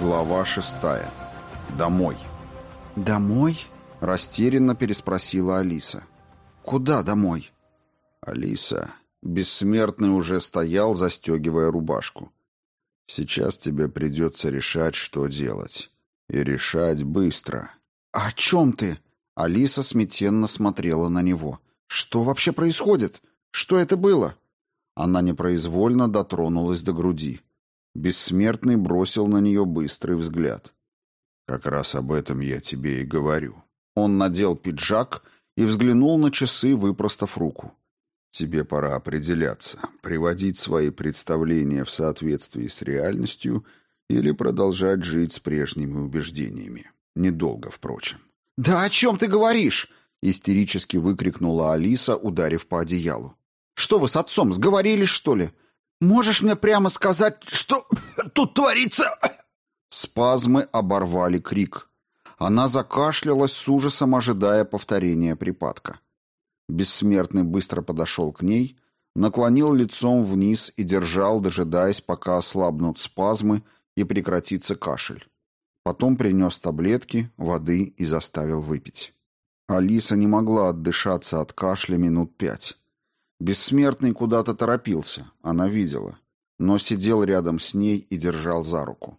Глава шестая. Домой. «Домой?» — растерянно переспросила Алиса. «Куда домой?» Алиса, бессмертный уже стоял, застегивая рубашку. Сейчас тебе придется решать, что делать. И решать быстро. «А «О чем ты?» Алиса смятенно смотрела на него. «Что вообще происходит? Что это было?» Она непроизвольно дотронулась до груди. Бессмертный бросил на нее быстрый взгляд. «Как раз об этом я тебе и говорю». Он надел пиджак и взглянул на часы, выпростав руку. «Тебе пора определяться, приводить свои представления в соответствии с реальностью или продолжать жить с прежними убеждениями. Недолго, впрочем». «Да о чем ты говоришь?» — истерически выкрикнула Алиса, ударив по одеялу. «Что вы с отцом, сговорились, что ли? Можешь мне прямо сказать, что тут творится?» Спазмы оборвали крик. Она закашлялась с ужасом, ожидая повторения припадка. Бессмертный быстро подошел к ней, наклонил лицом вниз и держал, дожидаясь, пока ослабнут спазмы и прекратится кашель. Потом принес таблетки, воды и заставил выпить. Алиса не могла отдышаться от кашля минут пять. Бессмертный куда-то торопился, она видела, но сидел рядом с ней и держал за руку.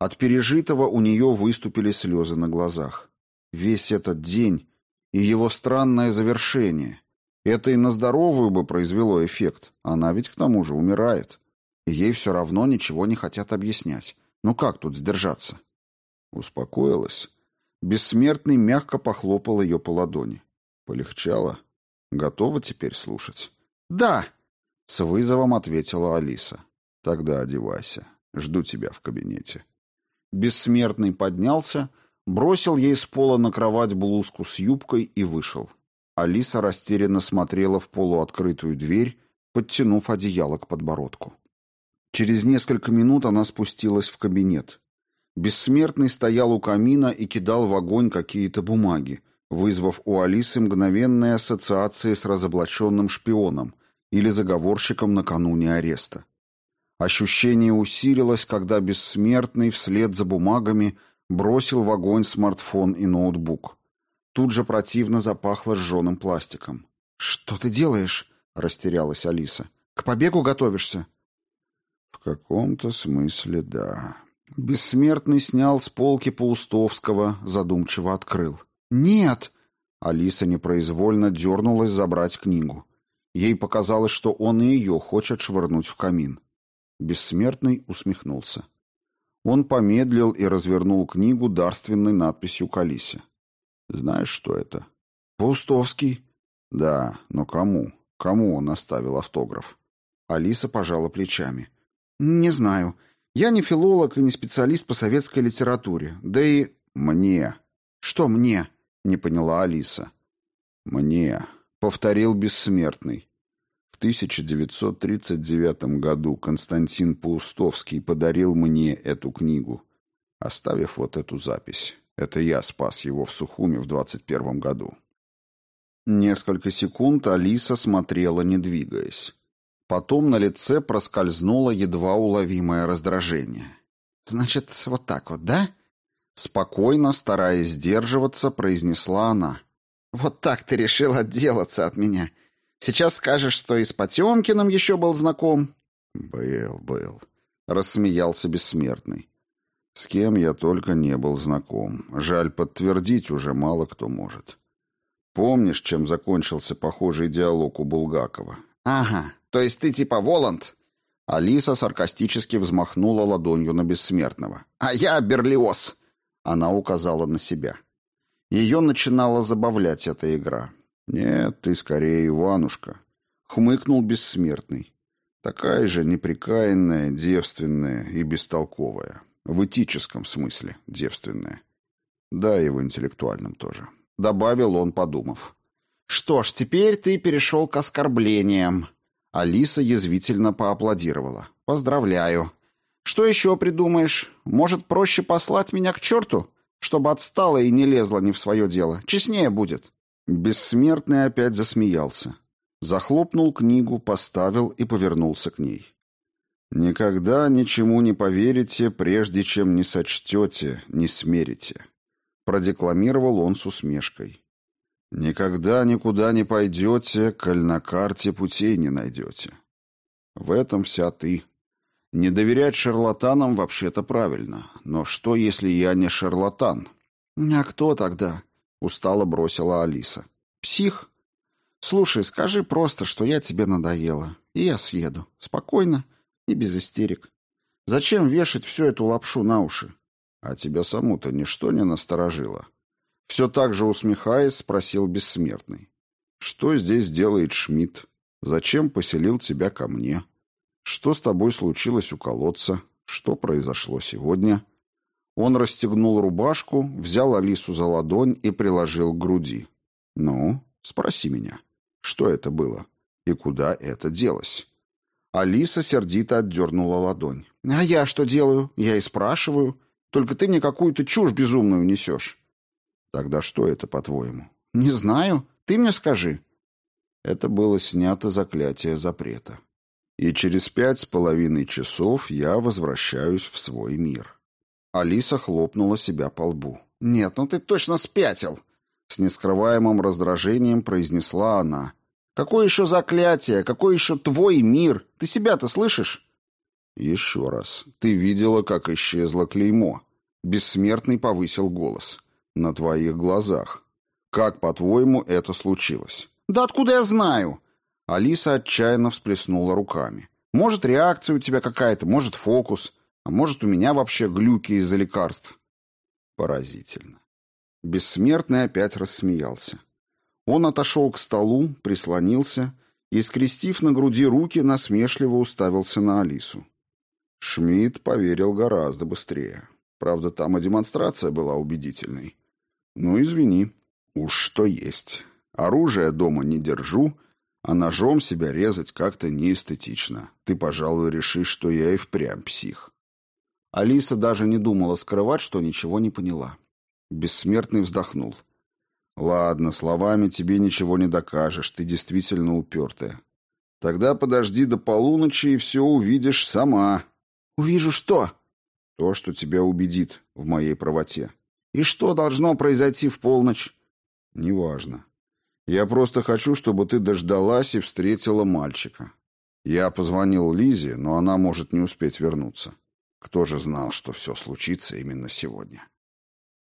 От пережитого у нее выступили слезы на глазах. Весь этот день и его странное завершение. Это и на здоровую бы произвело эффект. Она ведь к тому же умирает. И ей все равно ничего не хотят объяснять. Ну как тут сдержаться? Успокоилась. Бессмертный мягко похлопал ее по ладони. Полегчало. Готова теперь слушать? «Да!» — с вызовом ответила Алиса. «Тогда одевайся. Жду тебя в кабинете». Бессмертный поднялся, бросил ей с пола на кровать блузку с юбкой и вышел. Алиса растерянно смотрела в полуоткрытую дверь, подтянув одеяло к подбородку. Через несколько минут она спустилась в кабинет. Бессмертный стоял у камина и кидал в огонь какие-то бумаги, вызвав у Алисы мгновенные ассоциации с разоблаченным шпионом или заговорщиком накануне ареста. Ощущение усилилось, когда бессмертный вслед за бумагами бросил в огонь смартфон и ноутбук. Тут же противно запахло сжженным пластиком. «Что ты делаешь?» — растерялась Алиса. «К побегу готовишься?» «В каком-то смысле, да». Бессмертный снял с полки Паустовского, задумчиво открыл. «Нет!» Алиса непроизвольно дернулась забрать книгу. Ей показалось, что он и ее хочет швырнуть в камин. Бессмертный усмехнулся. Он помедлил и развернул книгу дарственной надписью к Алисе. «Знаешь, что это?» «Паустовский». «Да, но кому? Кому он оставил автограф?» Алиса пожала плечами. «Не знаю. Я не филолог и не специалист по советской литературе. Да и...» «Мне». «Что мне?» — не поняла Алиса. «Мне», — повторил Бессмертный. В 1939 году Константин Паустовский подарил мне эту книгу, оставив вот эту запись. Это я спас его в Сухуме в 21 году. Несколько секунд Алиса смотрела, не двигаясь. Потом на лице проскользнуло едва уловимое раздражение. «Значит, вот так вот, да?» Спокойно, стараясь сдерживаться, произнесла она. «Вот так ты решил отделаться от меня. Сейчас скажешь, что и с Потемкиным еще был знаком». «Был, был», — рассмеялся бессмертный. «С кем я только не был знаком. Жаль, подтвердить уже мало кто может. Помнишь, чем закончился похожий диалог у Булгакова?» «Ага, то есть ты типа Воланд?» Алиса саркастически взмахнула ладонью на бессмертного. «А я Берлиоз!» Она указала на себя. Ее начинала забавлять эта игра. «Нет, ты скорее Иванушка», — хмыкнул бессмертный. «Такая же неприкаянная, девственная и бестолковая. В этическом смысле девственная. Да, и в интеллектуальном тоже», — добавил он, подумав. «Что ж, теперь ты перешел к оскорблениям». Алиса язвительно поаплодировала. «Поздравляю. Что еще придумаешь? Может, проще послать меня к черту, чтобы отстала и не лезла не в свое дело? Честнее будет». Бессмертный опять засмеялся. Захлопнул книгу, поставил и повернулся к ней. Никогда ничему не поверите, прежде чем не сочтете, не смерите, продекламировал он с усмешкой. Никогда никуда не пойдете, коль на карте путей не найдете. В этом вся ты. Не доверять шарлатанам вообще-то правильно. Но что, если я не шарлатан? А кто тогда? Устало бросила Алиса. Псих? Слушай, скажи просто, что я тебе надоела, и я съеду. Спокойно и без истерик. Зачем вешать всю эту лапшу на уши? А тебя саму-то ничто не насторожило. Все так же усмехаясь, спросил бессмертный. Что здесь делает Шмидт? Зачем поселил тебя ко мне? Что с тобой случилось у колодца? Что произошло сегодня? Он расстегнул рубашку, взял Алису за ладонь и приложил к груди. Ну, спроси меня, что это было и куда это делось? Алиса сердито отдернула ладонь. «А я что делаю? Я и спрашиваю. Только ты мне какую-то чушь безумную несешь». «Тогда что это, по-твоему?» «Не знаю. Ты мне скажи». Это было снято заклятие запрета. И через пять с половиной часов я возвращаюсь в свой мир. Алиса хлопнула себя по лбу. «Нет, ну ты точно спятил!» С нескрываемым раздражением произнесла она, Какое еще заклятие? Какой еще твой мир? Ты себя-то слышишь? Еще раз. Ты видела, как исчезло клеймо. Бессмертный повысил голос. На твоих глазах. Как, по-твоему, это случилось? Да откуда я знаю? Алиса отчаянно всплеснула руками. Может, реакция у тебя какая-то, может, фокус, а может, у меня вообще глюки из-за лекарств. Поразительно. Бессмертный опять рассмеялся. Он отошел к столу, прислонился и, скрестив на груди руки, насмешливо уставился на Алису. Шмидт поверил гораздо быстрее. Правда, там и демонстрация была убедительной. Ну, извини, уж что есть. Оружие дома не держу, а ножом себя резать как-то неэстетично. Ты, пожалуй, решишь, что я и впрямь псих. Алиса даже не думала скрывать, что ничего не поняла. Бессмертный вздохнул. Ладно, словами тебе ничего не докажешь, ты действительно упертая. Тогда подожди до полуночи и все увидишь сама. Увижу что? То, что тебя убедит в моей правоте. И что должно произойти в полночь? Неважно. Я просто хочу, чтобы ты дождалась и встретила мальчика. Я позвонил Лизе, но она может не успеть вернуться. Кто же знал, что все случится именно сегодня?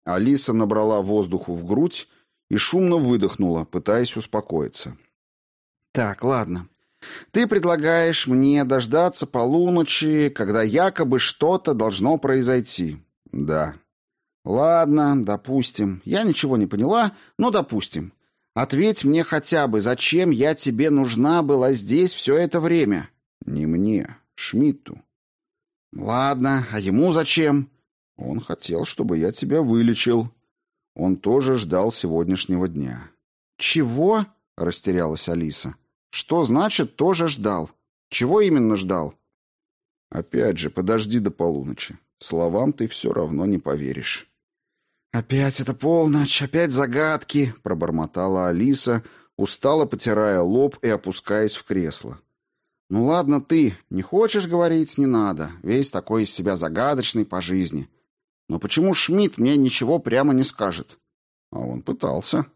Алиса набрала воздуху в грудь и шумно выдохнула, пытаясь успокоиться. «Так, ладно. Ты предлагаешь мне дождаться полуночи, когда якобы что-то должно произойти?» «Да». «Ладно, допустим. Я ничего не поняла, но допустим. Ответь мне хотя бы, зачем я тебе нужна была здесь все это время?» «Не мне, Шмидту». «Ладно, а ему зачем?» «Он хотел, чтобы я тебя вылечил». Он тоже ждал сегодняшнего дня. «Чего?» — растерялась Алиса. «Что значит «тоже ждал»? Чего именно ждал?» «Опять же, подожди до полуночи. Словам ты все равно не поверишь». «Опять это полночь, опять загадки», — пробормотала Алиса, устало потирая лоб и опускаясь в кресло. «Ну ладно ты, не хочешь говорить, не надо. Весь такой из себя загадочный по жизни. Но почему Шмидт мне ничего прямо не скажет? А он пытался.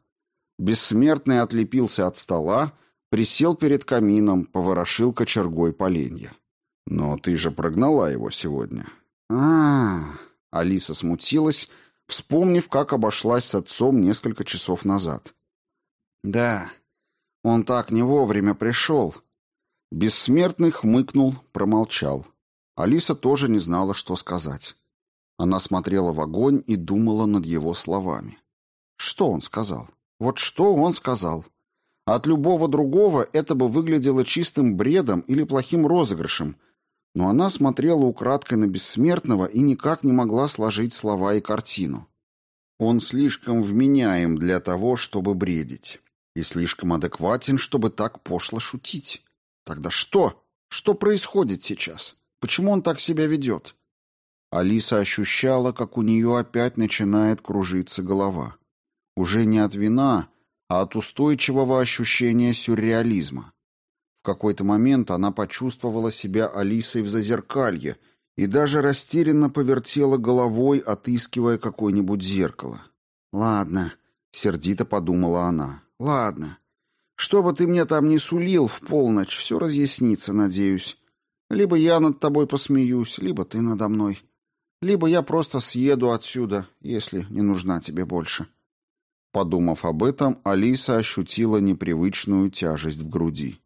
Бессмертный отлепился от стола, присел перед камином, поворошил кочергой поленья. Но ты же прогнала его сегодня. А, -а, -а Алиса смутилась, вспомнив, как обошлась с отцом несколько часов назад. Да, он так не вовремя пришел. Бессмертный хмыкнул, промолчал. Алиса тоже не знала, что сказать. Она смотрела в огонь и думала над его словами. Что он сказал? Вот что он сказал? От любого другого это бы выглядело чистым бредом или плохим розыгрышем, но она смотрела украдкой на бессмертного и никак не могла сложить слова и картину. Он слишком вменяем для того, чтобы бредить, и слишком адекватен, чтобы так пошло шутить. Тогда что? Что происходит сейчас? Почему он так себя ведет? Алиса ощущала, как у нее опять начинает кружиться голова. Уже не от вина, а от устойчивого ощущения сюрреализма. Какой-то момент она почувствовала себя Алисой в зазеркалье и даже растерянно повертела головой, отыскивая какое-нибудь зеркало. «Ладно», — сердито подумала она, — «ладно. Что бы ты мне там ни сулил в полночь, все разъяснится, надеюсь. Либо я над тобой посмеюсь, либо ты надо мной. Либо я просто съеду отсюда, если не нужна тебе больше». Подумав об этом, Алиса ощутила непривычную тяжесть в груди.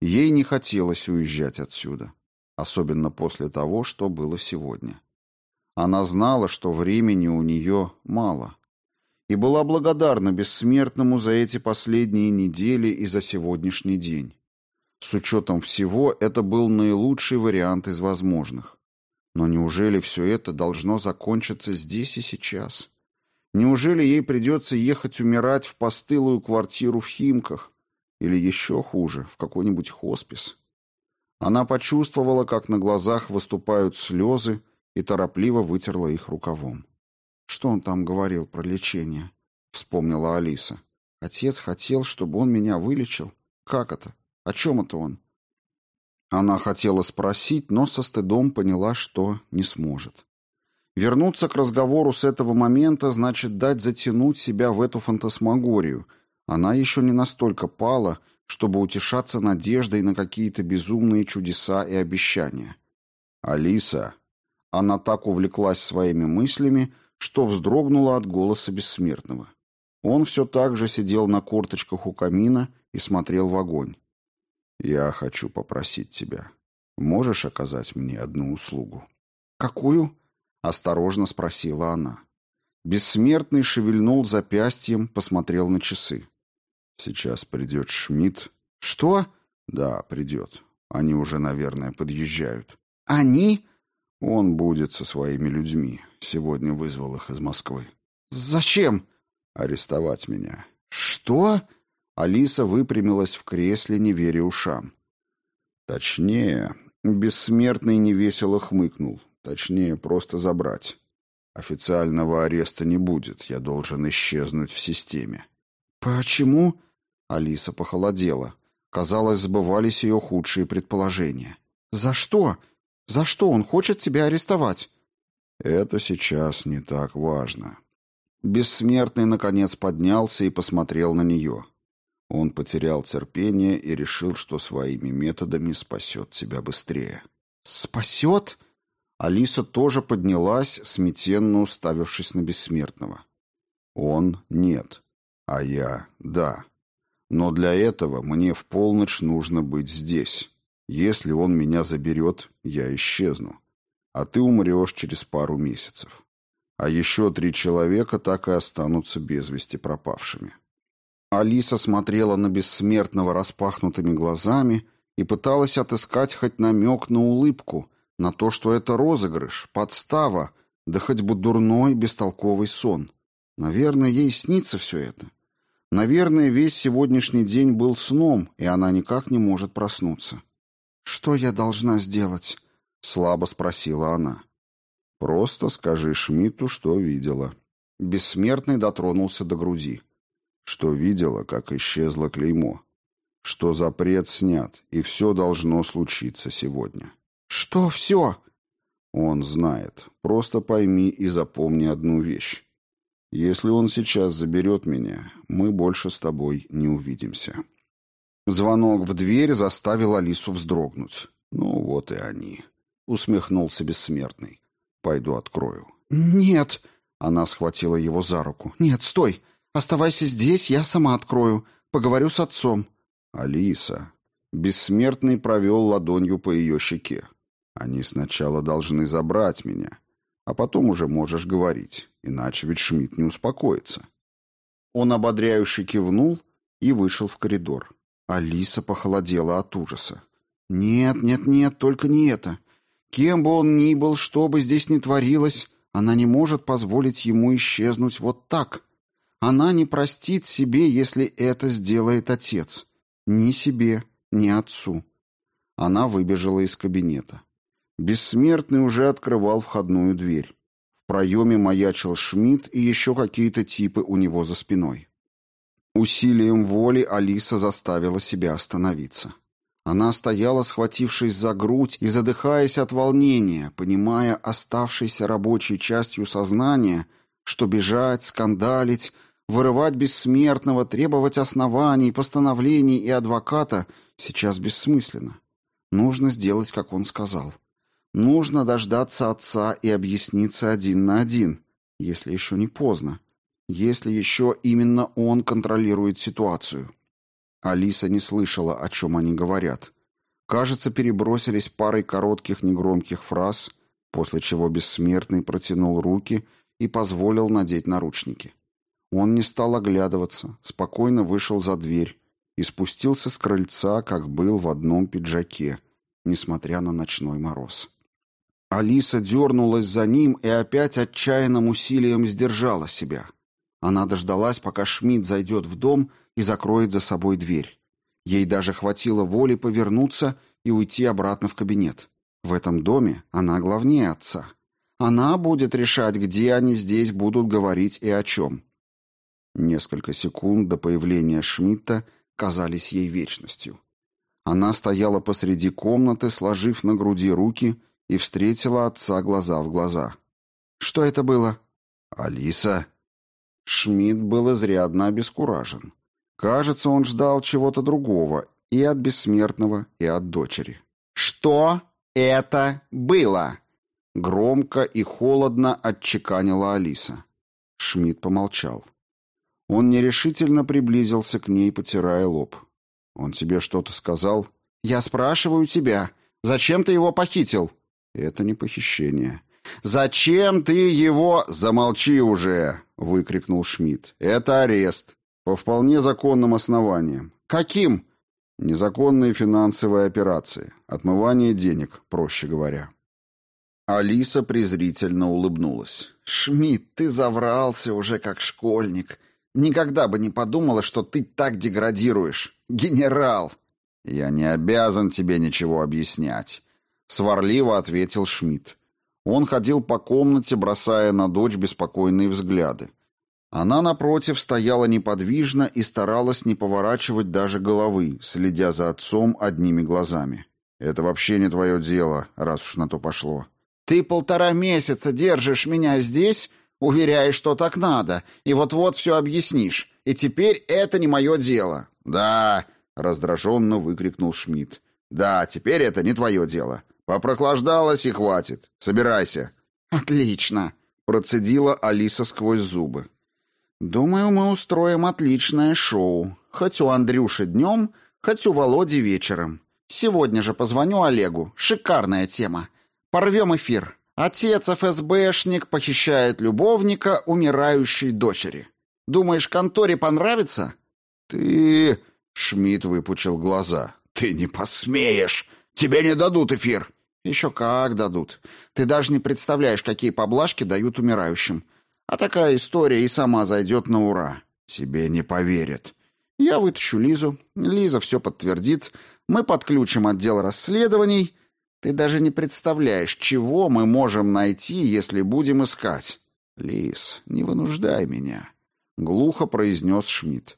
Ей не хотелось уезжать отсюда особенно после того, что было сегодня. Она знала, что времени у нее мало, и была благодарна бессмертному за эти последние недели и за сегодняшний день. С учетом всего, это был наилучший вариант из возможных. Но неужели все это должно закончиться здесь и сейчас? Неужели ей придется ехать умирать в постылую квартиру в Химках? Или еще хуже, в какой-нибудь хоспис? Она почувствовала, как на глазах выступают слезы, и торопливо вытерла их рукавом. «Что он там говорил про лечение?» — вспомнила Алиса. «Отец хотел, чтобы он меня вылечил? Как это? О чем это он?» Она хотела спросить, но со стыдом поняла, что не сможет. Вернуться к разговору с этого момента значит дать затянуть себя в эту фантасмагорию. Она еще не настолько пала, чтобы утешаться надеждой на какие-то безумные чудеса и обещания. «Алиса!» Она так увлеклась своими мыслями, что вздрогнула от голоса бессмертного. Он все так же сидел на корточках у камина и смотрел в огонь. «Я хочу попросить тебя. Можешь оказать мне одну услугу?» «Какую?» — осторожно спросила она. Бессмертный шевельнул запястьем, посмотрел на часы. Сейчас придет Шмидт. Что? Да, придет. Они уже, наверное, подъезжают. Они? Он будет со своими людьми. Сегодня вызвал их из Москвы. Зачем? Арестовать меня. Что? Алиса выпрямилась в кресле, не веря ушам. Точнее, бессмертный невесело хмыкнул. Точнее, просто забрать. Официального ареста не будет, я должен исчезнуть в системе. «Почему?» Алиса похолодела. Казалось, сбывались ее худшие предположения. «За что? За что он хочет тебя арестовать?» «Это сейчас не так важно». Бессмертный, наконец, поднялся и посмотрел на нее. Он потерял терпение и решил, что своими методами спасет тебя быстрее. «Спасет?» Алиса тоже поднялась, смятенно уставившись на бессмертного. «Он — нет, а я — да». Но для этого мне в полночь нужно быть здесь. Если он меня заберет, я исчезну. А ты умрешь через пару месяцев. А еще три человека так и останутся без вести пропавшими. Алиса смотрела на бессмертного распахнутыми глазами и пыталась отыскать хоть намек на улыбку, на то, что это розыгрыш, подстава, да хоть бы дурной, бестолковый сон. Наверное, ей снится все это. Наверное, весь сегодняшний день был сном, и она никак не может проснуться. «Что я должна сделать?» — слабо спросила она. «Просто скажи Шмидту, что видела». Бессмертный дотронулся до груди. «Что видела, как исчезло клеймо. Что запрет снят, и все должно случиться сегодня». «Что все?» «Он знает. Просто пойми и запомни одну вещь. Если он сейчас заберет меня, мы больше с тобой не увидимся». Звонок в дверь заставил Алису вздрогнуть. «Ну вот и они», — усмехнулся бессмертный. «Пойду открою». «Нет», — она схватила его за руку. «Нет, стой! Оставайся здесь, я сама открою. Поговорю с отцом». «Алиса». Бессмертный провел ладонью по ее щеке. «Они сначала должны забрать меня, а потом уже можешь говорить, иначе ведь Шмидт не успокоится. Он ободряюще кивнул и вышел в коридор. Алиса похолодела от ужаса. «Нет, нет, нет, только не это. Кем бы он ни был, что бы здесь ни творилось, она не может позволить ему исчезнуть вот так. Она не простит себе, если это сделает отец. Ни себе, ни отцу». Она выбежала из кабинета. Бессмертный уже открывал входную дверь. В проеме маячил Шмидт и еще какие-то типы у него за спиной. Усилием воли Алиса заставила себя остановиться. Она стояла, схватившись за грудь и задыхаясь от волнения, понимая оставшейся рабочей частью сознания, что бежать, скандалить, вырывать бессмертного, требовать оснований, постановлений и адвоката сейчас бессмысленно. Нужно сделать, как он сказал. Нужно дождаться отца и объясниться один на один, если еще не поздно, если еще именно он контролирует ситуацию. Алиса не слышала, о чем они говорят. Кажется, перебросились парой коротких негромких фраз, после чего бессмертный протянул руки и позволил надеть наручники. Он не стал оглядываться, спокойно вышел за дверь и спустился с крыльца, как был в одном пиджаке, несмотря на ночной мороз. Алиса дернулась за ним и опять отчаянным усилием сдержала себя. Она дождалась, пока Шмидт зайдет в дом и закроет за собой дверь. Ей даже хватило воли повернуться и уйти обратно в кабинет. В этом доме она главнее отца. Она будет решать, где они здесь будут говорить и о чем. Несколько секунд до появления Шмидта казались ей вечностью. Она стояла посреди комнаты, сложив на груди руки, и встретила отца глаза в глаза. «Что это было?» «Алиса». Шмидт был изрядно обескуражен. Кажется, он ждал чего-то другого и от бессмертного, и от дочери. «Что это было?» Громко и холодно отчеканила Алиса. Шмидт помолчал. Он нерешительно приблизился к ней, потирая лоб. «Он тебе что-то сказал?» «Я спрашиваю тебя, зачем ты его похитил?» «Это не похищение». «Зачем ты его...» «Замолчи уже!» — выкрикнул Шмидт. «Это арест. По вполне законным основаниям. Каким? Незаконные финансовые операции. Отмывание денег, проще говоря. Алиса презрительно улыбнулась. «Шмидт, ты заврался уже как школьник. Никогда бы не подумала, что ты так деградируешь. Генерал!» «Я не обязан тебе ничего объяснять», — сварливо ответил Шмидт. Он ходил по комнате, бросая на дочь беспокойные взгляды. Она, напротив, стояла неподвижно и старалась не поворачивать даже головы, следя за отцом одними глазами. «Это вообще не твое дело, раз уж на то пошло». «Ты полтора месяца держишь меня здесь, уверяешь, что так надо, и вот-вот все объяснишь, и теперь это не мое дело». «Да», — раздраженно выкрикнул Шмидт. «Да, теперь это не твое дело. Попрохлаждалась и хватит. Собирайся». «Отлично», — процедила Алиса сквозь зубы. «Думаю, мы устроим отличное шоу. Хоть у Андрюши днем, хоть у Володи вечером. Сегодня же позвоню Олегу. Шикарная тема. Порвем эфир. Отец ФСБшник похищает любовника умирающей дочери. Думаешь, конторе понравится?» «Ты...» — Шмидт выпучил глаза. «Ты не посмеешь! Тебе не дадут эфир!» «Еще как дадут. Ты даже не представляешь, какие поблажки дают умирающим. А такая история и сама зайдет на ура. Тебе не поверят. Я вытащу Лизу. Лиза все подтвердит. Мы подключим отдел расследований. Ты даже не представляешь, чего мы можем найти, если будем искать. Лиз, не вынуждай меня, глухо произнес Шмидт.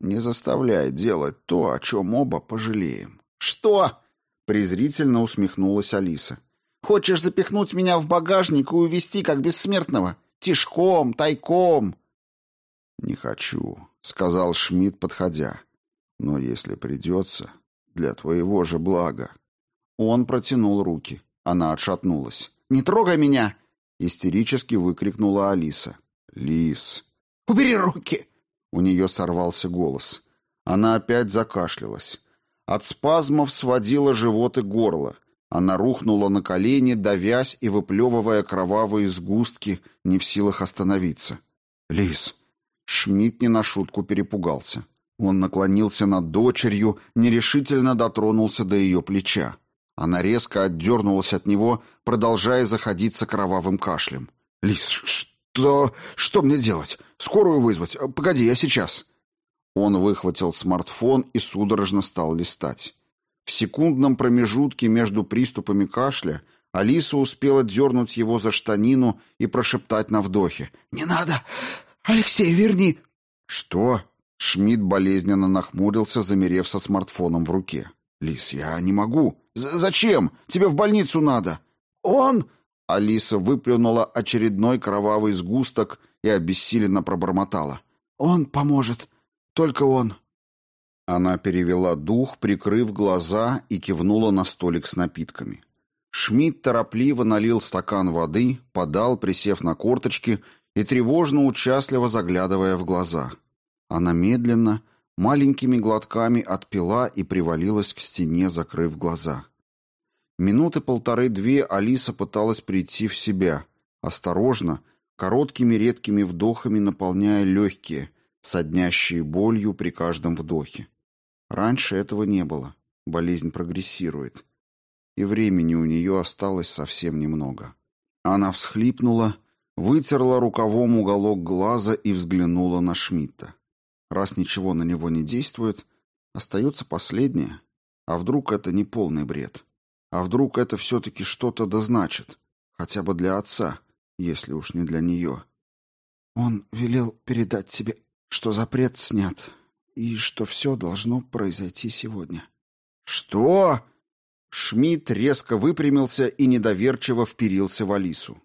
Не заставляй делать то, о чем оба пожалеем. Что? Презрительно усмехнулась Алиса. Хочешь запихнуть меня в багажник и увезти как бессмертного? Тишком, тайком. Не хочу, сказал Шмидт, подходя. Но если придется, для твоего же блага. Он протянул руки. Она отшатнулась. Не трогай меня, истерически выкрикнула Алиса. Лис. Убери руки. У нее сорвался голос. Она опять закашлялась. От спазмов сводило живот и горло. Она рухнула на колени, давясь и выплевывая кровавые сгустки, не в силах остановиться. «Лис!» Шмидт не на шутку перепугался. Он наклонился над дочерью, нерешительно дотронулся до ее плеча. Она резко отдернулась от него, продолжая заходиться кровавым кашлем. «Лис, что... что мне делать? Скорую вызвать? Погоди, я сейчас». Он выхватил смартфон и судорожно стал листать. В секундном промежутке между приступами кашля Алиса успела дернуть его за штанину и прошептать на вдохе. «Не надо! Алексей, верни!» «Что?» Шмидт болезненно нахмурился, замерев со смартфоном в руке. «Лис, я не могу». З «Зачем? Тебе в больницу надо». «Он...» Алиса выплюнула очередной кровавый сгусток и обессиленно пробормотала. «Он поможет. Только он». Она перевела дух, прикрыв глаза и кивнула на столик с напитками. Шмидт торопливо налил стакан воды, подал, присев на корточки и тревожно-участливо заглядывая в глаза. Она медленно, маленькими глотками отпила и привалилась к стене, закрыв глаза. Минуты полторы-две Алиса пыталась прийти в себя, осторожно, короткими редкими вдохами наполняя легкие, соднящие болью при каждом вдохе. Раньше этого не было. Болезнь прогрессирует. И времени у нее осталось совсем немного. Она всхлипнула, вытерла рукавом уголок глаза и взглянула на Шмидта. Раз ничего на него не действует, остается последнее. А вдруг это не полный бред? А вдруг это все-таки что-то да значит? Хотя бы для отца, если уж не для нее. Он велел передать тебе, что запрет снят, и что все должно произойти сегодня. «Что?» Шмидт резко выпрямился и недоверчиво вперился в Алису.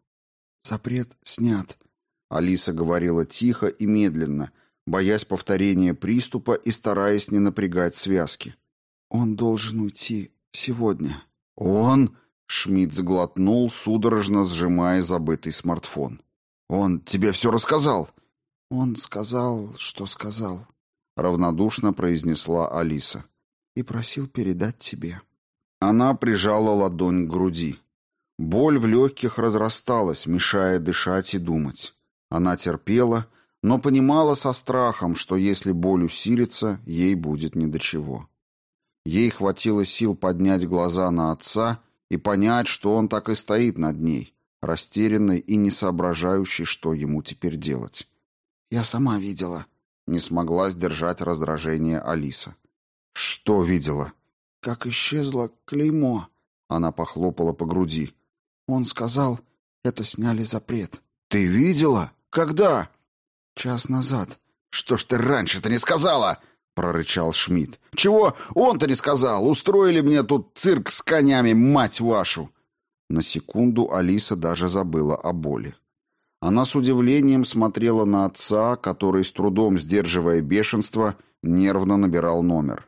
«Запрет снят», — Алиса говорила тихо и медленно, боясь повторения приступа и стараясь не напрягать связки. «Он должен уйти сегодня». «Он?» — Шмидт сглотнул, судорожно сжимая забытый смартфон. «Он тебе все рассказал?» «Он сказал, что сказал», — равнодушно произнесла Алиса. «И просил передать тебе». Она прижала ладонь к груди. Боль в легких разрасталась, мешая дышать и думать. Она терпела, но понимала со страхом, что если боль усилится, ей будет не до чего. Ей хватило сил поднять глаза на отца и понять, что он так и стоит над ней, растерянный и не соображающий, что ему теперь делать. «Я сама видела», — не смогла сдержать раздражение Алиса. «Что видела?» «Как исчезло клеймо», — она похлопала по груди. «Он сказал, это сняли запрет». «Ты видела? Когда?» «Час назад». «Что ж ты раньше-то не сказала?» — прорычал Шмидт. «Чего он-то не сказал? Устроили мне тут цирк с конями, мать вашу!» На секунду Алиса даже забыла о боли. Она с удивлением смотрела на отца, который, с трудом сдерживая бешенство, нервно набирал номер.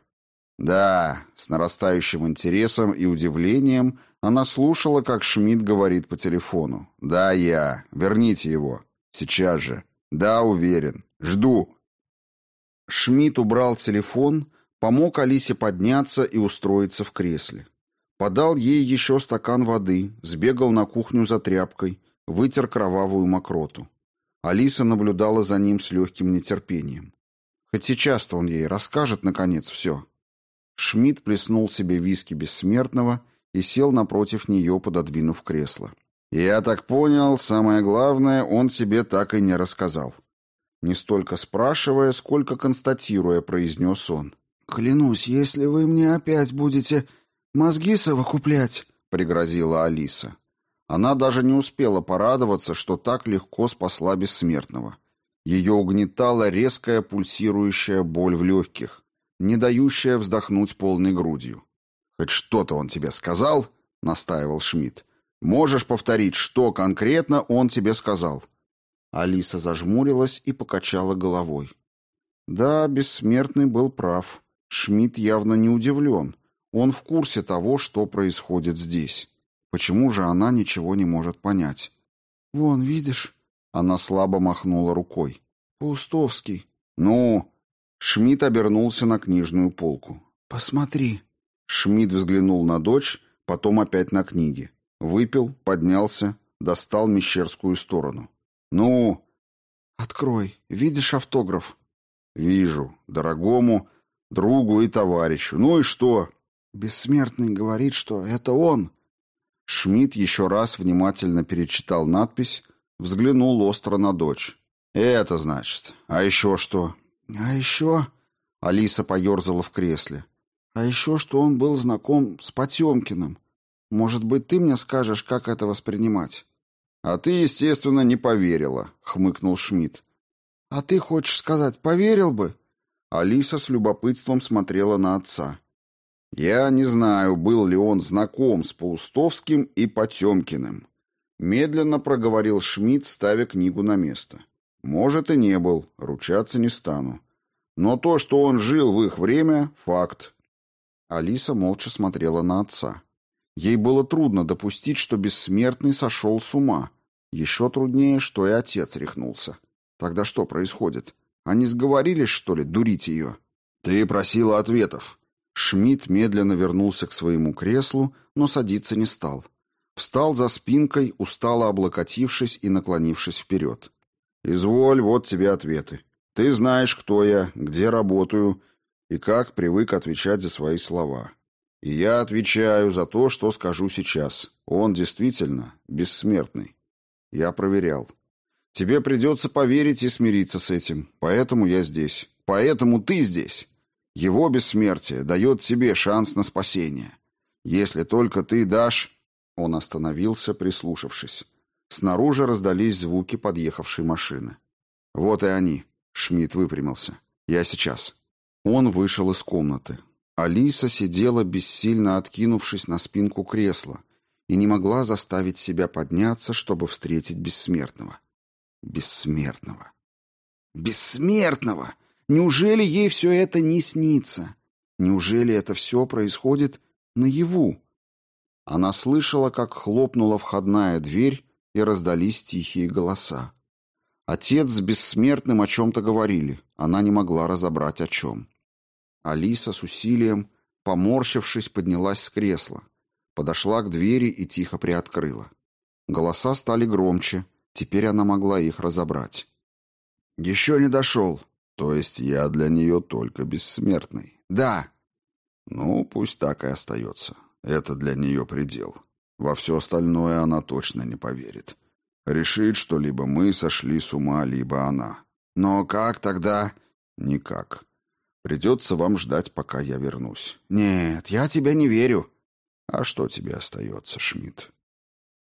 Да, с нарастающим интересом и удивлением она слушала, как Шмидт говорит по телефону. «Да, я. Верните его. Сейчас же. Да, уверен. Жду». Шмидт убрал телефон, помог Алисе подняться и устроиться в кресле. Подал ей еще стакан воды, сбегал на кухню за тряпкой, вытер кровавую мокроту. Алиса наблюдала за ним с легким нетерпением. Хоть сейчас-то он ей расскажет, наконец, все. Шмидт плеснул себе виски бессмертного и сел напротив нее, пододвинув кресло. «Я так понял, самое главное он себе так и не рассказал». Не столько спрашивая, сколько констатируя, произнес он. «Клянусь, если вы мне опять будете мозги совокуплять», — пригрозила Алиса. Она даже не успела порадоваться, что так легко спасла бессмертного. Ее угнетала резкая пульсирующая боль в легких, не дающая вздохнуть полной грудью. «Хоть что-то он тебе сказал?» — настаивал Шмидт. «Можешь повторить, что конкретно он тебе сказал?» Алиса зажмурилась и покачала головой. Да, бессмертный был прав. Шмидт явно не удивлен. Он в курсе того, что происходит здесь. Почему же она ничего не может понять? «Вон, видишь?» Она слабо махнула рукой. «Паустовский». «Ну?» Шмидт обернулся на книжную полку. «Посмотри». Шмидт взглянул на дочь, потом опять на книги. Выпил, поднялся, достал Мещерскую сторону. «Ну?» «Открой. Видишь автограф?» «Вижу. Дорогому другу и товарищу. Ну и что?» «Бессмертный говорит, что это он». Шмидт еще раз внимательно перечитал надпись, взглянул остро на дочь. «Это значит. А еще что?» «А еще...» Алиса поерзала в кресле. «А еще, что он был знаком с Потемкиным. Может быть, ты мне скажешь, как это воспринимать?» «А ты, естественно, не поверила», — хмыкнул Шмидт. «А ты хочешь сказать, поверил бы?» Алиса с любопытством смотрела на отца. Я не знаю, был ли он знаком с Паустовским и Потемкиным. Медленно проговорил Шмидт, ставя книгу на место. Может, и не был, ручаться не стану. Но то, что он жил в их время, факт. Алиса молча смотрела на отца. Ей было трудно допустить, что бессмертный сошел с ума. Еще труднее, что и отец рехнулся. Тогда что происходит? Они сговорились, что ли, дурить ее? Ты просила ответов. Шмидт медленно вернулся к своему креслу, но садиться не стал. Встал за спинкой, устало облокотившись и наклонившись вперед. «Изволь, вот тебе ответы. Ты знаешь, кто я, где работаю и как привык отвечать за свои слова. И я отвечаю за то, что скажу сейчас. Он действительно бессмертный. Я проверял. Тебе придется поверить и смириться с этим. Поэтому я здесь. Поэтому ты здесь. Его бессмертие дает тебе шанс на спасение. Если только ты дашь...» Он остановился, прислушавшись. Снаружи раздались звуки подъехавшей машины. «Вот и они». Шмидт выпрямился. «Я сейчас». Он вышел из комнаты. Алиса сидела, бессильно откинувшись на спинку кресла, и не могла заставить себя подняться, чтобы встретить бессмертного. Бессмертного. Бессмертного! Неужели ей все это не снится? Неужели это все происходит наяву? Она слышала, как хлопнула входная дверь, и раздались тихие голоса. Отец с бессмертным о чем-то говорили, она не могла разобрать о чем. Алиса с усилием, поморщившись, поднялась с кресла, подошла к двери и тихо приоткрыла. Голоса стали громче, теперь она могла их разобрать. «Еще не дошел. То есть я для нее только бессмертный?» «Да». «Ну, пусть так и остается. Это для нее предел. Во все остальное она точно не поверит. Решит, что либо мы сошли с ума, либо она. Но как тогда? Никак. Придется вам ждать, пока я вернусь. Нет, я тебя не верю. А что тебе остается, Шмидт?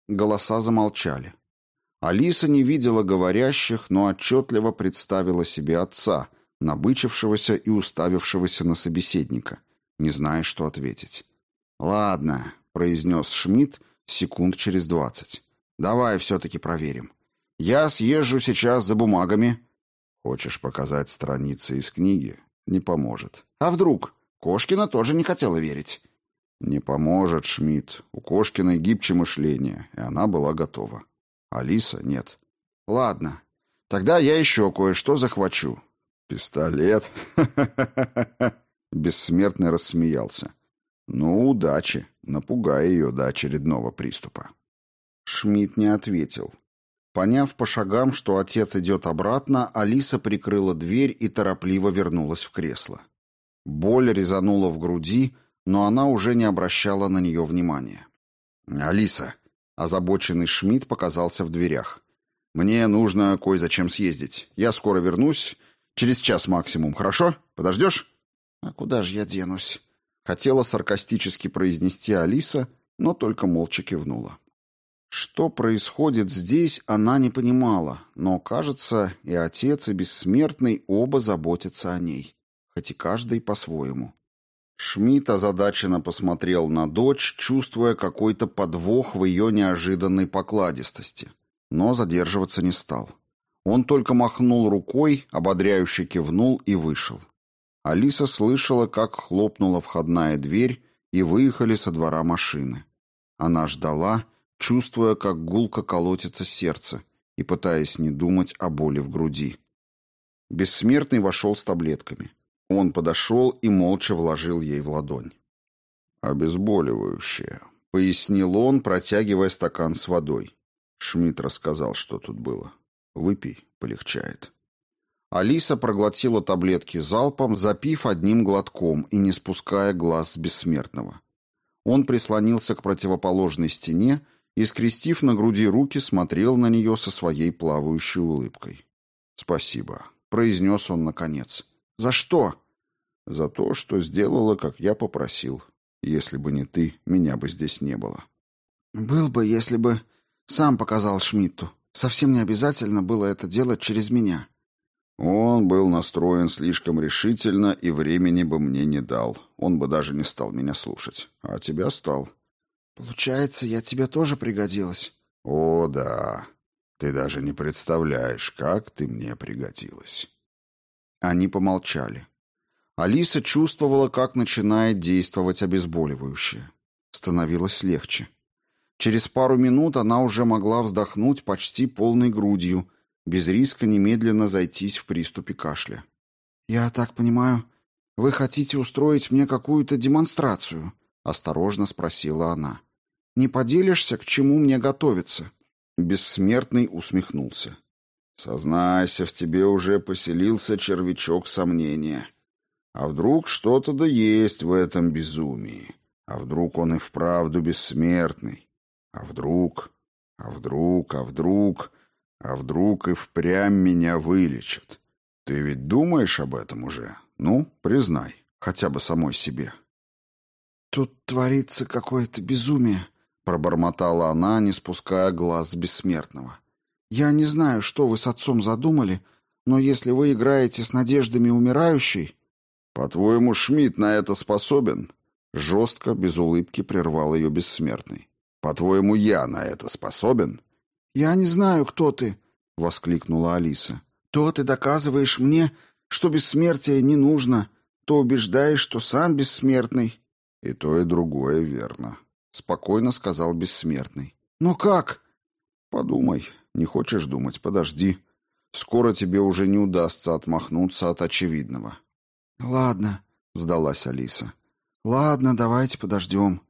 Голоса замолчали. Алиса не видела говорящих, но отчетливо представила себе отца, набычившегося и уставившегося на собеседника, не зная, что ответить. «Ладно», — произнес Шмидт секунд через двадцать. «Давай все-таки проверим. Я съезжу сейчас за бумагами». «Хочешь показать страницы из книги? Не поможет. А вдруг? Кошкина тоже не хотела верить. Не поможет, Шмидт. У Кошкиной гибче мышление, и она была готова. Алиса нет. Ладно. Тогда я еще кое-что захвачу. Пистолет. Бессмертный рассмеялся. Ну, удачи. Напугай ее до очередного приступа. Шмидт не ответил. Поняв по шагам, что отец идет обратно, Алиса прикрыла дверь и торопливо вернулась в кресло. Боль резанула в груди, но она уже не обращала на нее внимания. «Алиса!» – озабоченный Шмидт показался в дверях. «Мне нужно кое зачем съездить. Я скоро вернусь. Через час максимум, хорошо? Подождешь?» «А куда же я денусь?» – хотела саркастически произнести Алиса, но только молча кивнула. Что происходит здесь, она не понимала, но, кажется, и отец, и бессмертный оба заботятся о ней, хоть и каждый по-своему. Шмидт озадаченно посмотрел на дочь, чувствуя какой-то подвох в ее неожиданной покладистости, но задерживаться не стал. Он только махнул рукой, ободряюще кивнул и вышел. Алиса слышала, как хлопнула входная дверь, и выехали со двора машины. Она ждала, чувствуя, как гулко колотится сердце и пытаясь не думать о боли в груди. Бессмертный вошел с таблетками. Он подошел и молча вложил ей в ладонь. «Обезболивающее», — пояснил он, протягивая стакан с водой. Шмидт рассказал, что тут было. «Выпей, полегчает». Алиса проглотила таблетки залпом, запив одним глотком и не спуская глаз с бессмертного. Он прислонился к противоположной стене и, скрестив на груди руки, смотрел на нее со своей плавающей улыбкой. «Спасибо», — произнес он наконец. «За что?» «За то, что сделала, как я попросил. Если бы не ты, меня бы здесь не было». «Был бы, если бы сам показал Шмидту. Совсем не обязательно было это делать через меня». Он был настроен слишком решительно и времени бы мне не дал. Он бы даже не стал меня слушать. А тебя стал. Получается, я тебе тоже пригодилась? О, да. Ты даже не представляешь, как ты мне пригодилась. Они помолчали. Алиса чувствовала, как начинает действовать обезболивающее. Становилось легче. Через пару минут она уже могла вздохнуть почти полной грудью, без риска немедленно зайтись в приступе кашля. «Я так понимаю, вы хотите устроить мне какую-то демонстрацию?» — осторожно спросила она. «Не поделишься, к чему мне готовиться?» Бессмертный усмехнулся. «Сознайся, в тебе уже поселился червячок сомнения. А вдруг что-то да есть в этом безумии? А вдруг он и вправду бессмертный? А вдруг, а вдруг, а вдруг, а вдруг и впрямь меня вылечат? Ты ведь думаешь об этом уже? Ну, признай, хотя бы самой себе. Тут творится какое-то безумие, пробормотала она, не спуская глаз с бессмертного. Я не знаю, что вы с отцом задумали, но если вы играете с надеждами умирающей... По-твоему, Шмидт на это способен? Жестко, без улыбки прервал ее бессмертный. По-твоему, я на это способен? Я не знаю, кто ты, воскликнула Алиса. То ты доказываешь мне, что бессмертие не нужно, то убеждаешь, что сам бессмертный. И то, и другое верно, спокойно сказал бессмертный. Но как? Подумай, не хочешь думать, подожди. Скоро тебе уже не удастся отмахнуться от очевидного. Ладно, сдалась Алиса. Ладно, давайте подождем.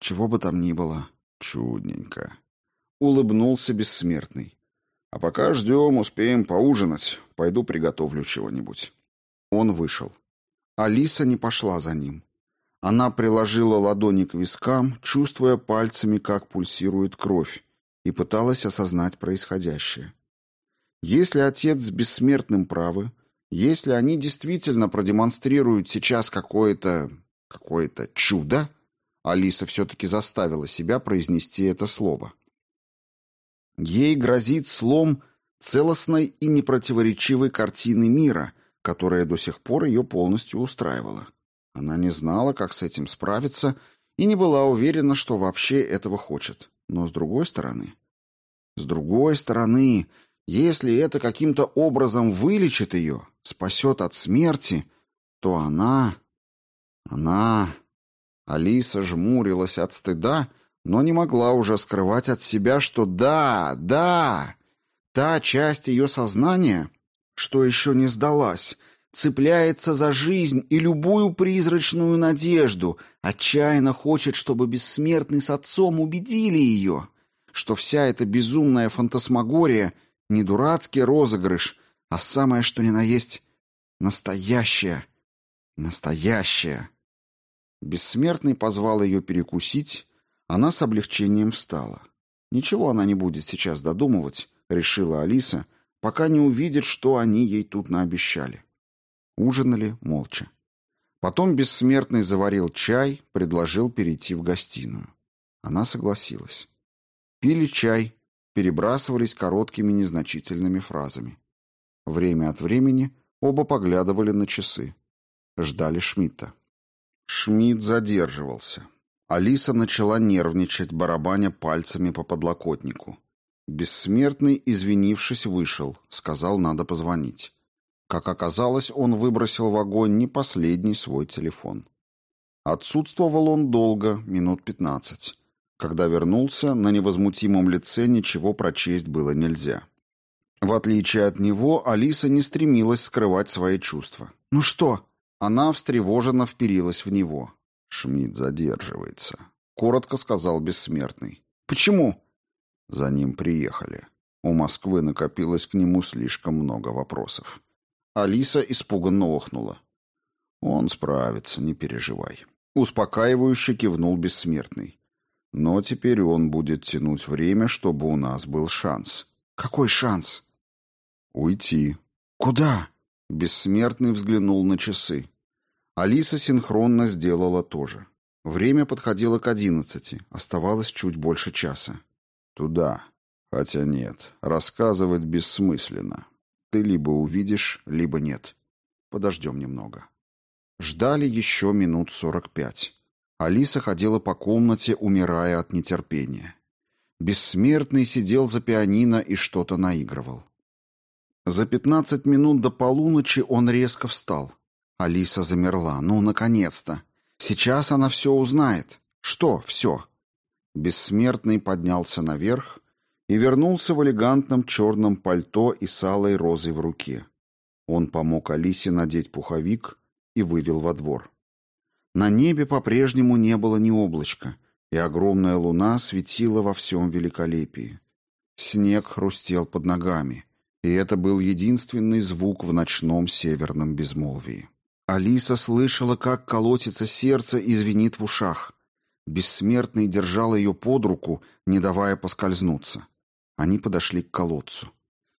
Чего бы там ни было. Чудненько. Улыбнулся бессмертный. А пока ждем, успеем поужинать. Пойду приготовлю чего-нибудь. Он вышел. Алиса не пошла за ним. Она приложила ладони к вискам, чувствуя пальцами, как пульсирует кровь, и пыталась осознать происходящее. Если отец с бессмертным правы, если они действительно продемонстрируют сейчас какое-то какое-то чудо, Алиса все-таки заставила себя произнести это слово. Ей грозит слом целостной и непротиворечивой картины мира, которая до сих пор ее полностью устраивала. Она не знала, как с этим справиться, и не была уверена, что вообще этого хочет. Но с другой стороны... С другой стороны, если это каким-то образом вылечит ее, спасет от смерти, то она... Она... Алиса жмурилась от стыда, но не могла уже скрывать от себя, что да, да, та часть ее сознания, что еще не сдалась, цепляется за жизнь и любую призрачную надежду, отчаянно хочет, чтобы бессмертный с отцом убедили ее, что вся эта безумная фантасмагория не дурацкий розыгрыш, а самое что ни на есть настоящее, настоящее. Бессмертный позвал ее перекусить, она с облегчением встала. Ничего она не будет сейчас додумывать, решила Алиса, пока не увидит, что они ей тут наобещали. Ужинали молча. Потом Бессмертный заварил чай, предложил перейти в гостиную. Она согласилась. Пили чай, перебрасывались короткими незначительными фразами. Время от времени оба поглядывали на часы. Ждали Шмидта. Шмидт задерживался. Алиса начала нервничать, барабаня пальцами по подлокотнику. Бессмертный, извинившись, вышел, сказал, надо позвонить. Как оказалось, он выбросил в огонь не последний свой телефон. Отсутствовал он долго, минут пятнадцать. Когда вернулся, на невозмутимом лице ничего прочесть было нельзя. В отличие от него, Алиса не стремилась скрывать свои чувства. «Ну что?» Она встревоженно вперилась в него. Шмидт задерживается, коротко сказал бессмертный. Почему? За ним приехали. У Москвы накопилось к нему слишком много вопросов. Алиса испуганно охнула. Он справится, не переживай. Успокаивающе кивнул бессмертный. Но теперь он будет тянуть время, чтобы у нас был шанс. Какой шанс? Уйти. Куда? Бессмертный взглянул на часы. Алиса синхронно сделала то же. Время подходило к одиннадцати, оставалось чуть больше часа. Туда. Хотя нет, рассказывать бессмысленно. Ты либо увидишь, либо нет. Подождем немного. Ждали еще минут сорок пять. Алиса ходила по комнате, умирая от нетерпения. Бессмертный сидел за пианино и что-то наигрывал. За пятнадцать минут до полуночи он резко встал. Алиса замерла. Ну, наконец-то! Сейчас она все узнает. Что все? Бессмертный поднялся наверх и вернулся в элегантном черном пальто и с алой розой в руке. Он помог Алисе надеть пуховик и вывел во двор. На небе по-прежнему не было ни облачка, и огромная луна светила во всем великолепии. Снег хрустел под ногами, и это был единственный звук в ночном северном безмолвии. Алиса слышала, как колотится сердце и звенит в ушах. Бессмертный держал ее под руку, не давая поскользнуться. Они подошли к колодцу.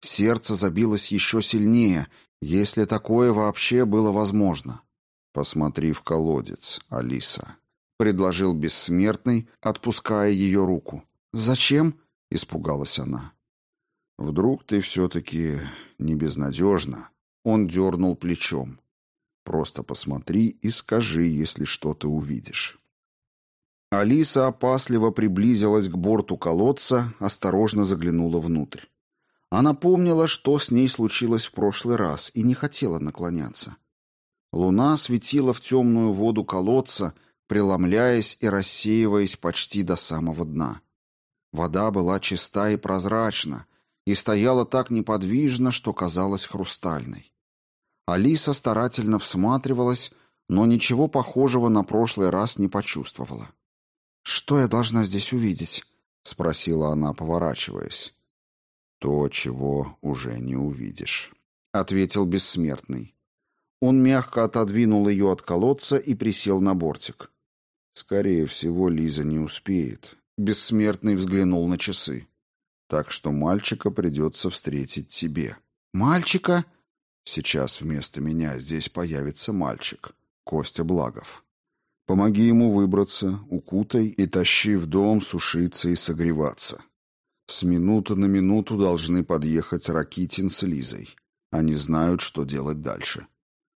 Сердце забилось еще сильнее, если такое вообще было возможно. «Посмотри в колодец, Алиса», — предложил бессмертный, отпуская ее руку. «Зачем?» — испугалась она. «Вдруг ты все-таки не безнадежна?» Он дернул плечом. «Просто посмотри и скажи, если что ты увидишь». Алиса опасливо приблизилась к борту колодца, осторожно заглянула внутрь. Она помнила, что с ней случилось в прошлый раз, и не хотела наклоняться. Луна светила в темную воду колодца, преломляясь и рассеиваясь почти до самого дна. Вода была чиста и прозрачна, и стояла так неподвижно, что казалась хрустальной. Алиса старательно всматривалась, но ничего похожего на прошлый раз не почувствовала. «Что я должна здесь увидеть?» — спросила она, поворачиваясь. «То, чего уже не увидишь», — ответил бессмертный. Он мягко отодвинул ее от колодца и присел на бортик. «Скорее всего, Лиза не успеет». Бессмертный взглянул на часы. «Так что мальчика придется встретить тебе». «Мальчика?» «Сейчас вместо меня здесь появится мальчик, Костя Благов». Помоги ему выбраться, укутай и тащи в дом сушиться и согреваться. С минуты на минуту должны подъехать Ракитин с Лизой. Они знают, что делать дальше.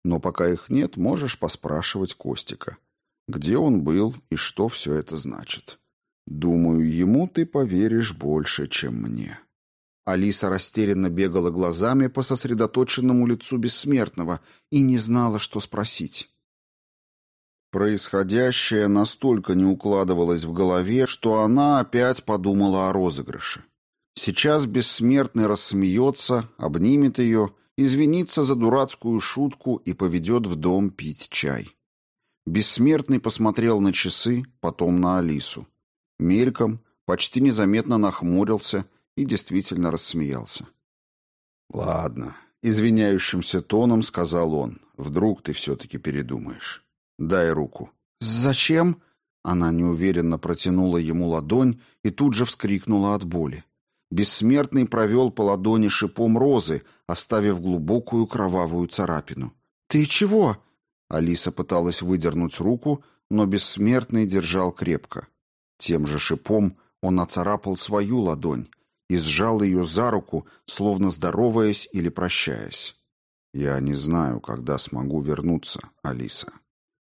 Но пока их нет, можешь поспрашивать Костика. Где он был и что все это значит. Думаю, ему ты поверишь больше, чем мне». Алиса растерянно бегала глазами по сосредоточенному лицу бессмертного и не знала, что спросить. Происходящее настолько не укладывалось в голове, что она опять подумала о розыгрыше. Сейчас бессмертный рассмеется, обнимет ее, извинится за дурацкую шутку и поведет в дом пить чай. Бессмертный посмотрел на часы, потом на Алису. Мельком, почти незаметно нахмурился и действительно рассмеялся. «Ладно», — извиняющимся тоном сказал он, — «вдруг ты все-таки передумаешь». «Дай руку». «Зачем?» Она неуверенно протянула ему ладонь и тут же вскрикнула от боли. Бессмертный провел по ладони шипом розы, оставив глубокую кровавую царапину. «Ты чего?» Алиса пыталась выдернуть руку, но Бессмертный держал крепко. Тем же шипом он оцарапал свою ладонь и сжал ее за руку, словно здороваясь или прощаясь. «Я не знаю, когда смогу вернуться, Алиса».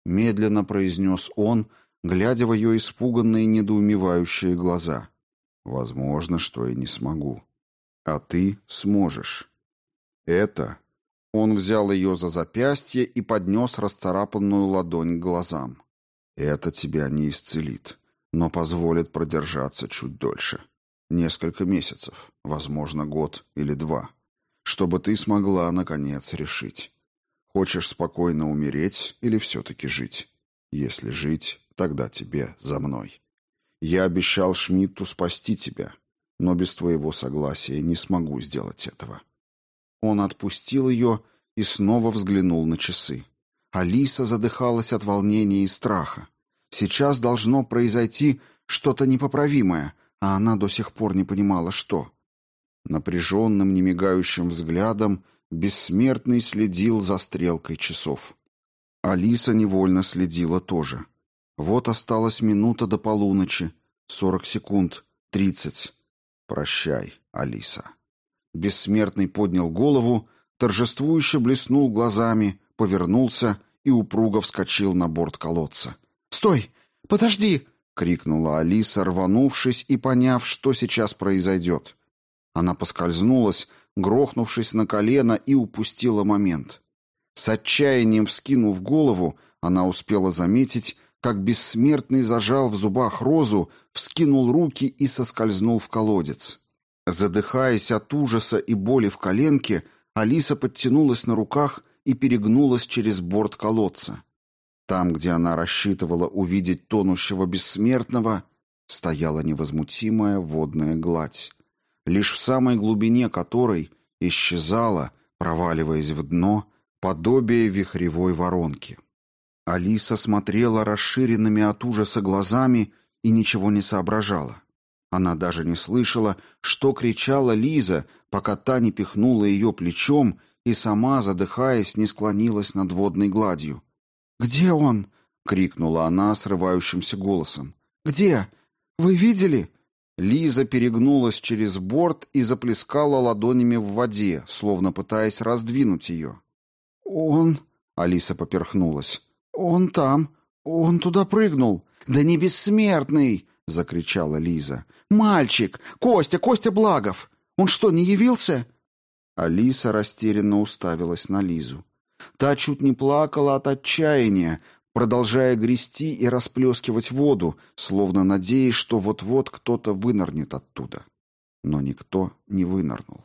Медленно произнес он, глядя в ее испуганные, недоумевающие глаза. Возможно, что и не смогу. А ты сможешь. Это... Он взял ее за запястье и поднес расцарапанную ладонь к глазам. Это тебя не исцелит, но позволит продержаться чуть дольше. Несколько месяцев, возможно, год или два. Чтобы ты смогла, наконец, решить. Хочешь спокойно умереть или все-таки жить? Если жить, тогда тебе за мной. Я обещал Шмидту спасти тебя, но без твоего согласия не смогу сделать этого». Он отпустил ее и снова взглянул на часы. Алиса задыхалась от волнения и страха. Сейчас должно произойти что-то непоправимое, а она до сих пор не понимала, что. Напряженным, немигающим взглядом Бессмертный следил за стрелкой часов. Алиса невольно следила тоже. Вот осталась минута до полуночи. Сорок секунд. Тридцать. Прощай, Алиса. Бессмертный поднял голову, торжествующе блеснул глазами, повернулся и упруго вскочил на борт колодца. «Стой! Подожди!» — крикнула Алиса, рванувшись и поняв, что сейчас произойдет. Она поскользнулась, грохнувшись на колено, и упустила момент. С отчаянием вскинув голову, она успела заметить, как бессмертный зажал в зубах розу, вскинул руки и соскользнул в колодец. Задыхаясь от ужаса и боли в коленке, Алиса подтянулась на руках и перегнулась через борт колодца. Там, где она рассчитывала увидеть тонущего бессмертного, стояла невозмутимая водная гладь, лишь в самой глубине которой исчезала, проваливаясь в дно, подобие вихревой воронки. Алиса смотрела расширенными от ужаса глазами и ничего не соображала. Она даже не слышала, что кричала Лиза, пока та не пихнула ее плечом и сама, задыхаясь, не склонилась над водной гладью. «Где он?» — крикнула она срывающимся голосом. «Где? Вы видели?» Лиза перегнулась через борт и заплескала ладонями в воде, словно пытаясь раздвинуть ее. «Он...» — Алиса поперхнулась. «Он там. Он туда прыгнул. Да не бессмертный!» — закричала Лиза. «Мальчик! Костя! Костя Благов! Он что, не явился?» Алиса растерянно уставилась на Лизу. Та чуть не плакала от отчаяния, продолжая грести и расплескивать воду, словно надеясь, что вот-вот кто-то вынырнет оттуда. Но никто не вынырнул.